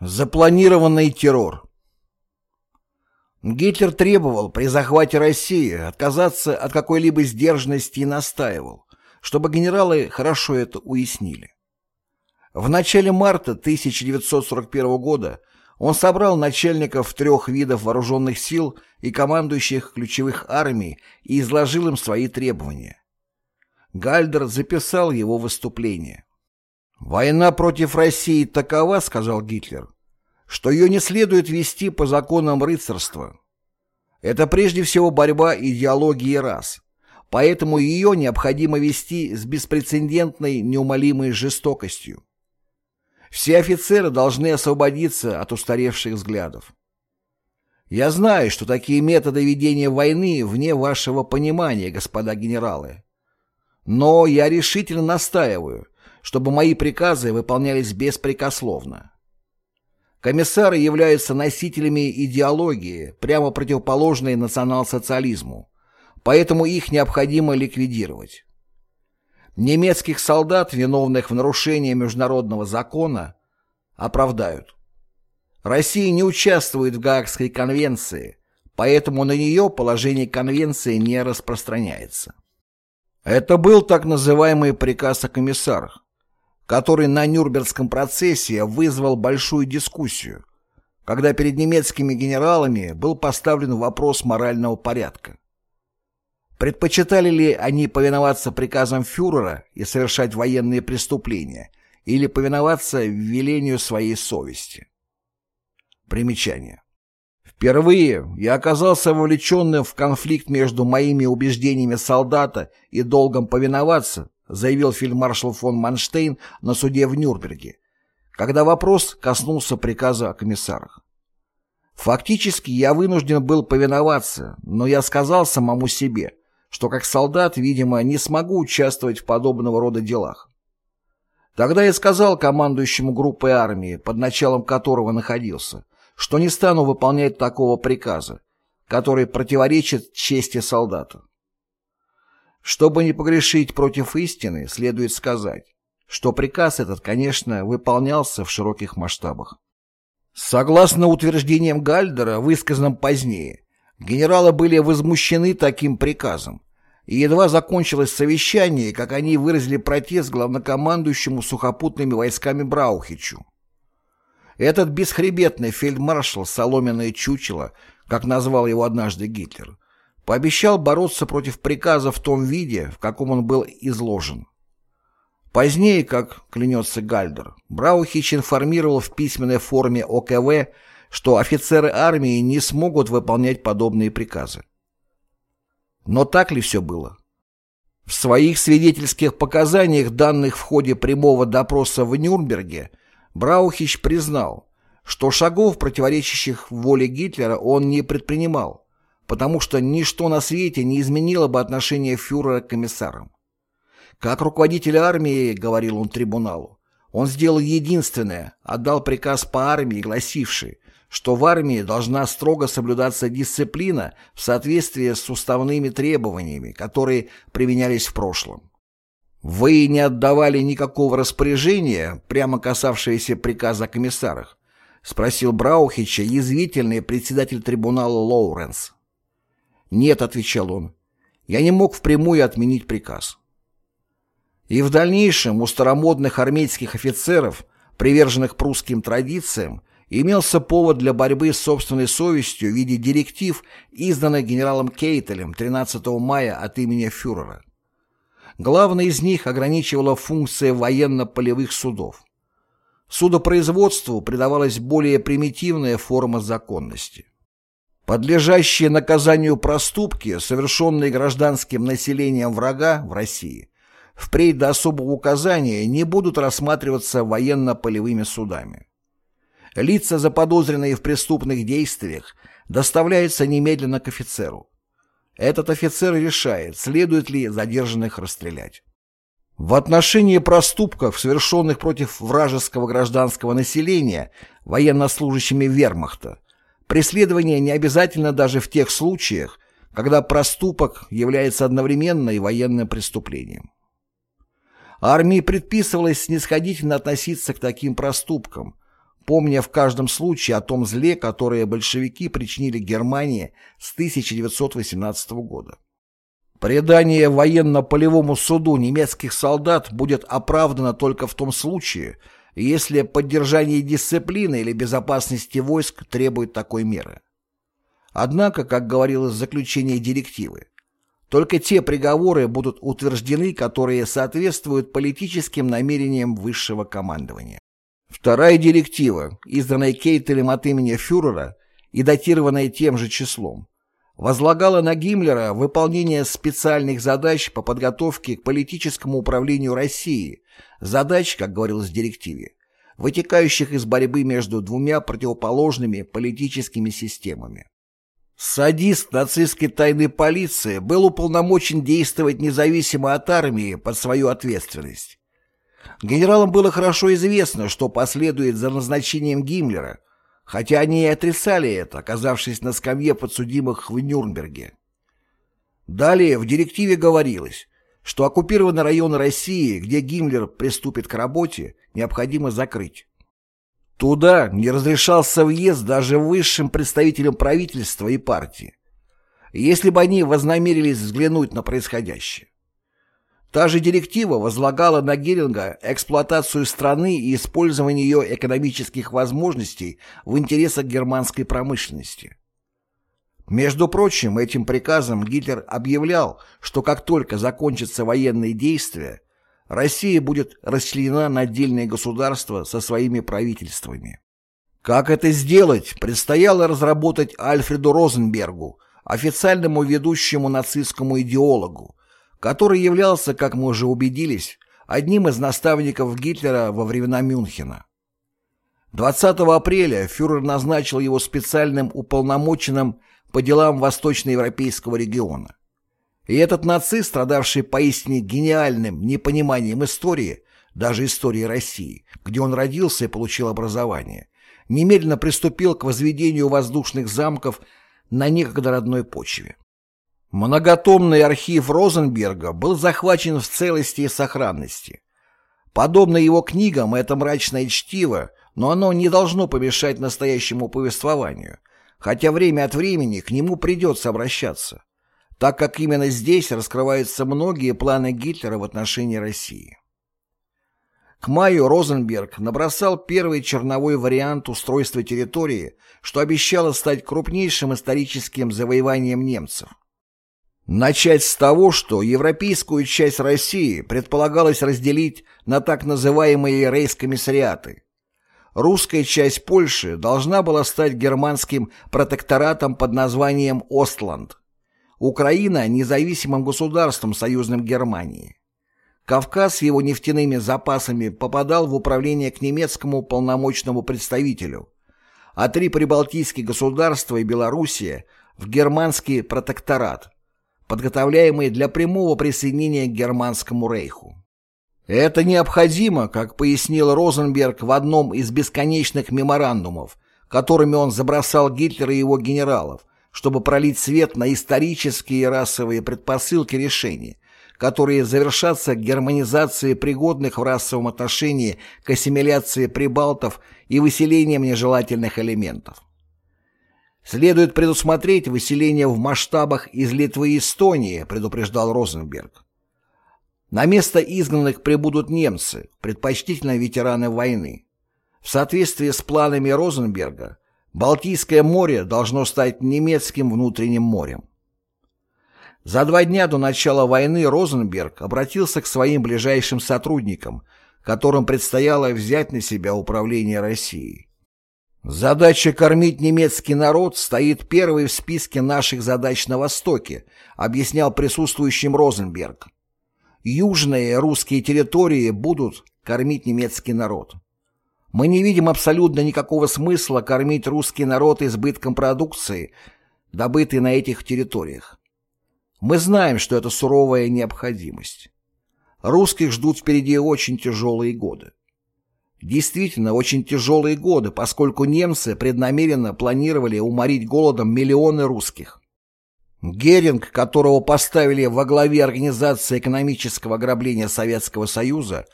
Запланированный террор Гитлер требовал при захвате России отказаться от какой-либо сдержанности и настаивал, чтобы генералы хорошо это уяснили. В начале марта 1941 года он собрал начальников трех видов вооруженных сил и командующих ключевых армий и изложил им свои требования. Гальдер записал его выступление. «Война против России такова, — сказал Гитлер, — что ее не следует вести по законам рыцарства. Это прежде всего борьба идеологии рас, поэтому ее необходимо вести с беспрецедентной неумолимой жестокостью. Все офицеры должны освободиться от устаревших взглядов. Я знаю, что такие методы ведения войны вне вашего понимания, господа генералы. Но я решительно настаиваю, чтобы мои приказы выполнялись беспрекословно. Комиссары являются носителями идеологии, прямо противоположной национал-социализму, поэтому их необходимо ликвидировать. Немецких солдат, виновных в нарушении международного закона, оправдают. Россия не участвует в Гаагской конвенции, поэтому на нее положение конвенции не распространяется. Это был так называемый приказ о комиссарах, который на Нюрнбергском процессе вызвал большую дискуссию, когда перед немецкими генералами был поставлен вопрос морального порядка. Предпочитали ли они повиноваться приказам фюрера и совершать военные преступления, или повиноваться велению своей совести? Примечание. Впервые я оказался вовлеченным в конфликт между моими убеждениями солдата и долгом повиноваться, заявил фельдмаршал фон Манштейн на суде в Нюрнберге, когда вопрос коснулся приказа о комиссарах. Фактически я вынужден был повиноваться, но я сказал самому себе, что как солдат, видимо, не смогу участвовать в подобного рода делах. Тогда я сказал командующему группой армии, под началом которого находился, что не стану выполнять такого приказа, который противоречит чести солдата. Чтобы не погрешить против истины, следует сказать, что приказ этот, конечно, выполнялся в широких масштабах. Согласно утверждениям Гальдера, высказанным позднее, генералы были возмущены таким приказом, и едва закончилось совещание, как они выразили протест главнокомандующему сухопутными войсками Браухичу. Этот бесхребетный фельдмаршал «Соломенное чучело», как назвал его однажды Гитлер, пообещал бороться против приказа в том виде, в каком он был изложен. Позднее, как клянется Гальдер, Браухич информировал в письменной форме ОКВ, что офицеры армии не смогут выполнять подобные приказы. Но так ли все было? В своих свидетельских показаниях, данных в ходе прямого допроса в Нюрнберге, Браухич признал, что шагов, противоречащих воле Гитлера, он не предпринимал, потому что ничто на свете не изменило бы отношение фюрера к комиссарам. Как руководитель армии, говорил он трибуналу, он сделал единственное, отдал приказ по армии, гласивший, что в армии должна строго соблюдаться дисциплина в соответствии с уставными требованиями, которые применялись в прошлом. Вы не отдавали никакого распоряжения, прямо касавшееся приказа о комиссарах? Спросил Браухича язвительный председатель трибунала Лоуренс. Нет, отвечал он, я не мог впрямую отменить приказ. И в дальнейшем у старомодных армейских офицеров, приверженных прусским традициям, имелся повод для борьбы с собственной совестью в виде директив, изданных генералом Кейтелем 13 мая от имени фюрера. Главное из них ограничивала функция военно-полевых судов. Судопроизводству придавалась более примитивная форма законности. Подлежащие наказанию проступки, совершенные гражданским населением врага в России, впредь до особого указания не будут рассматриваться военно-полевыми судами. Лица, заподозренные в преступных действиях, доставляются немедленно к офицеру. Этот офицер решает, следует ли задержанных расстрелять. В отношении проступков, совершенных против вражеского гражданского населения военнослужащими вермахта, преследование не обязательно даже в тех случаях, когда проступок является одновременно и военным преступлением. Армии предписывалось снисходительно относиться к таким проступкам, помня в каждом случае о том зле, которое большевики причинили Германии с 1918 года. Предание военно-полевому суду немецких солдат будет оправдано только в том случае, если поддержание дисциплины или безопасности войск требует такой меры. Однако, как говорилось в заключении директивы, только те приговоры будут утверждены, которые соответствуют политическим намерениям высшего командования. Вторая директива, изданная Кейтелем от имени фюрера и датированная тем же числом, возлагала на Гиммлера выполнение специальных задач по подготовке к политическому управлению России, задач, как говорилось в директиве, вытекающих из борьбы между двумя противоположными политическими системами. Садист нацистской тайной полиции был уполномочен действовать независимо от армии под свою ответственность. Генералам было хорошо известно, что последует за назначением Гиммлера, хотя они и отрицали это, оказавшись на скамье подсудимых в Нюрнберге. Далее в директиве говорилось, что оккупированные районы России, где Гиммлер приступит к работе, необходимо закрыть. Туда не разрешался въезд даже высшим представителям правительства и партии, если бы они вознамерились взглянуть на происходящее. Та же директива возлагала на Геринга эксплуатацию страны и использование ее экономических возможностей в интересах германской промышленности. Между прочим, этим приказом Гитлер объявлял, что как только закончатся военные действия, Россия будет расчленена на отдельные государства со своими правительствами. Как это сделать, предстояло разработать Альфреду Розенбергу, официальному ведущему нацистскому идеологу, который являлся, как мы уже убедились, одним из наставников Гитлера во времена Мюнхена. 20 апреля фюрер назначил его специальным уполномоченным по делам восточноевропейского региона. И этот нацист, страдавший поистине гениальным непониманием истории, даже истории России, где он родился и получил образование, немедленно приступил к возведению воздушных замков на некогда родной почве. Многотомный архив Розенберга был захвачен в целости и сохранности. Подобно его книгам, это мрачное чтиво, но оно не должно помешать настоящему повествованию, хотя время от времени к нему придется обращаться так как именно здесь раскрываются многие планы Гитлера в отношении России. К маю Розенберг набросал первый черновой вариант устройства территории, что обещало стать крупнейшим историческим завоеванием немцев. Начать с того, что европейскую часть России предполагалось разделить на так называемые рейскомиссариаты. Русская часть Польши должна была стать германским протекторатом под названием Остланд. Украина – независимым государством, союзным Германии. Кавказ с его нефтяными запасами попадал в управление к немецкому полномочному представителю, а три прибалтийские государства и Белоруссия – в германский протекторат, подготовляемый для прямого присоединения к Германскому рейху. Это необходимо, как пояснил Розенберг в одном из бесконечных меморандумов, которыми он забросал Гитлера и его генералов, чтобы пролить свет на исторические и расовые предпосылки решения, которые завершатся германизацией пригодных в расовом отношении к ассимиляции прибалтов и выселением нежелательных элементов. Следует предусмотреть выселение в масштабах из Литвы и Эстонии, предупреждал Розенберг. На место изгнанных прибудут немцы, предпочтительно ветераны войны. В соответствии с планами Розенберга, Балтийское море должно стать немецким внутренним морем. За два дня до начала войны Розенберг обратился к своим ближайшим сотрудникам, которым предстояло взять на себя управление Россией. Задача кормить немецкий народ стоит первой в списке наших задач на Востоке, объяснял присутствующим Розенберг. Южные русские территории будут кормить немецкий народ. Мы не видим абсолютно никакого смысла кормить русский народ избытком продукции, добытой на этих территориях. Мы знаем, что это суровая необходимость. Русских ждут впереди очень тяжелые годы. Действительно, очень тяжелые годы, поскольку немцы преднамеренно планировали уморить голодом миллионы русских. Геринг, которого поставили во главе Организации экономического ограбления Советского Союза,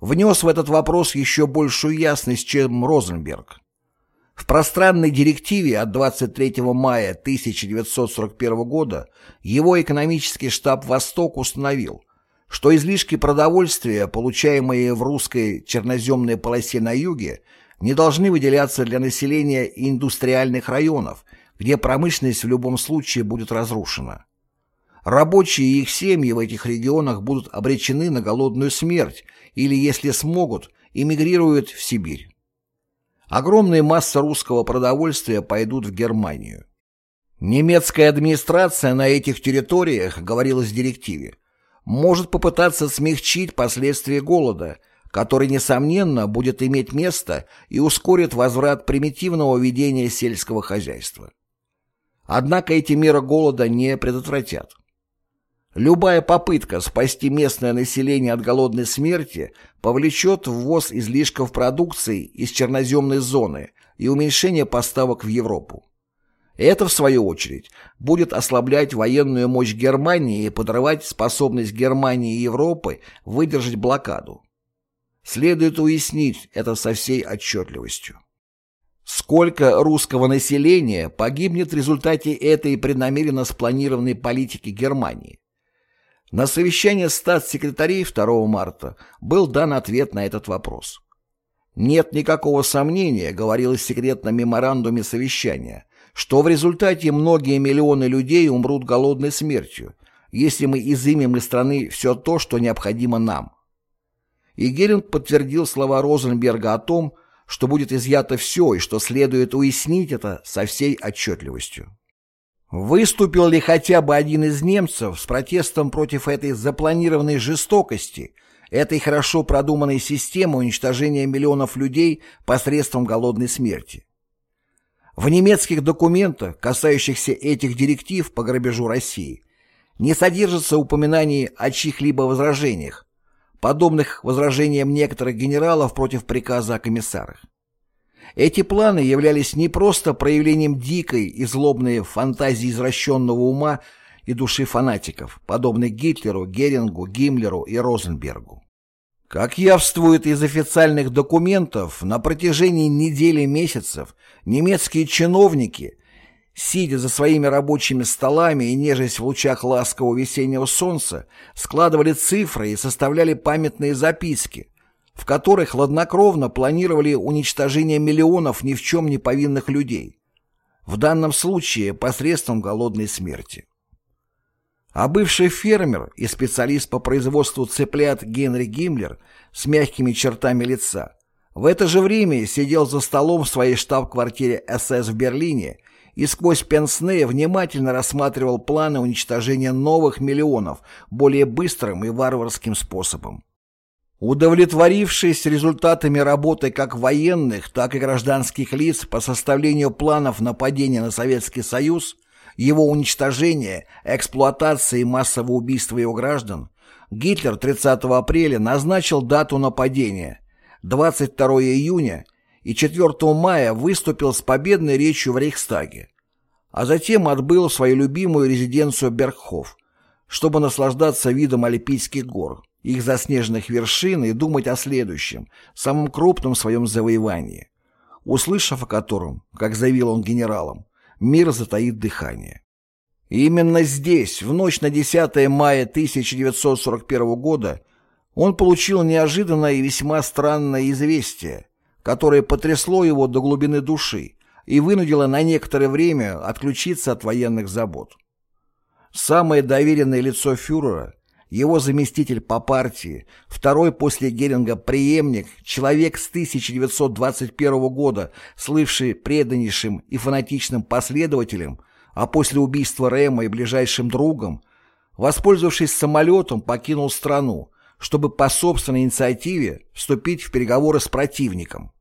внес в этот вопрос еще большую ясность, чем Розенберг. В пространной директиве от 23 мая 1941 года его экономический штаб «Восток» установил, что излишки продовольствия, получаемые в русской черноземной полосе на юге, не должны выделяться для населения индустриальных районов, где промышленность в любом случае будет разрушена. Рабочие и их семьи в этих регионах будут обречены на голодную смерть или, если смогут, эмигрируют в Сибирь. Огромные массы русского продовольствия пойдут в Германию. Немецкая администрация на этих территориях, говорилось в директиве, может попытаться смягчить последствия голода, который, несомненно, будет иметь место и ускорит возврат примитивного ведения сельского хозяйства. Однако эти меры голода не предотвратят. Любая попытка спасти местное население от голодной смерти повлечет ввоз излишков продукции из черноземной зоны и уменьшение поставок в Европу. Это, в свою очередь, будет ослаблять военную мощь Германии и подрывать способность Германии и Европы выдержать блокаду. Следует уяснить это со всей отчетливостью. Сколько русского населения погибнет в результате этой преднамеренно спланированной политики Германии? На совещании статс-секретарей 2 марта был дан ответ на этот вопрос. Нет никакого сомнения, говорилось в секретном меморандуме совещания, что в результате многие миллионы людей умрут голодной смертью, если мы изымем из страны все то, что необходимо нам. И Геринг подтвердил слова Розенберга о том, что будет изъято все и что следует уяснить это со всей отчетливостью. Выступил ли хотя бы один из немцев с протестом против этой запланированной жестокости, этой хорошо продуманной системы уничтожения миллионов людей посредством голодной смерти? В немецких документах, касающихся этих директив по грабежу России, не содержится упоминаний о чьих-либо возражениях, подобных возражениям некоторых генералов против приказа о комиссарах. Эти планы являлись не просто проявлением дикой и злобной фантазии извращенного ума и души фанатиков, подобных Гитлеру, Герингу, Гиммлеру и Розенбергу. Как явствует из официальных документов, на протяжении недели месяцев немецкие чиновники, сидя за своими рабочими столами и нежесть в лучах ласкового весеннего солнца, складывали цифры и составляли памятные записки, в которых хладнокровно планировали уничтожение миллионов ни в чем не повинных людей, в данном случае посредством голодной смерти. А бывший фермер и специалист по производству цыплят Генри Гиммлер с мягкими чертами лица в это же время сидел за столом в своей штаб-квартире СС в Берлине и сквозь пенсне внимательно рассматривал планы уничтожения новых миллионов более быстрым и варварским способом. Удовлетворившись результатами работы как военных, так и гражданских лиц по составлению планов нападения на Советский Союз, его уничтожения, эксплуатации и массового убийства его граждан, Гитлер 30 апреля назначил дату нападения – 22 июня и 4 мая выступил с победной речью в Рейхстаге, а затем отбыл в свою любимую резиденцию Бергхоф, чтобы наслаждаться видом Альпийских гор, их заснеженных вершин и думать о следующем, самом крупном своем завоевании, услышав о котором, как заявил он генералам, мир затаит дыхание. Именно здесь, в ночь на 10 мая 1941 года, он получил неожиданное и весьма странное известие, которое потрясло его до глубины души и вынудило на некоторое время отключиться от военных забот. Самое доверенное лицо фюрера – его заместитель по партии, второй после Геринга преемник, человек с 1921 года, слывший преданнейшим и фанатичным последователем, а после убийства Рэма и ближайшим другом, воспользовавшись самолетом, покинул страну, чтобы по собственной инициативе вступить в переговоры с противником.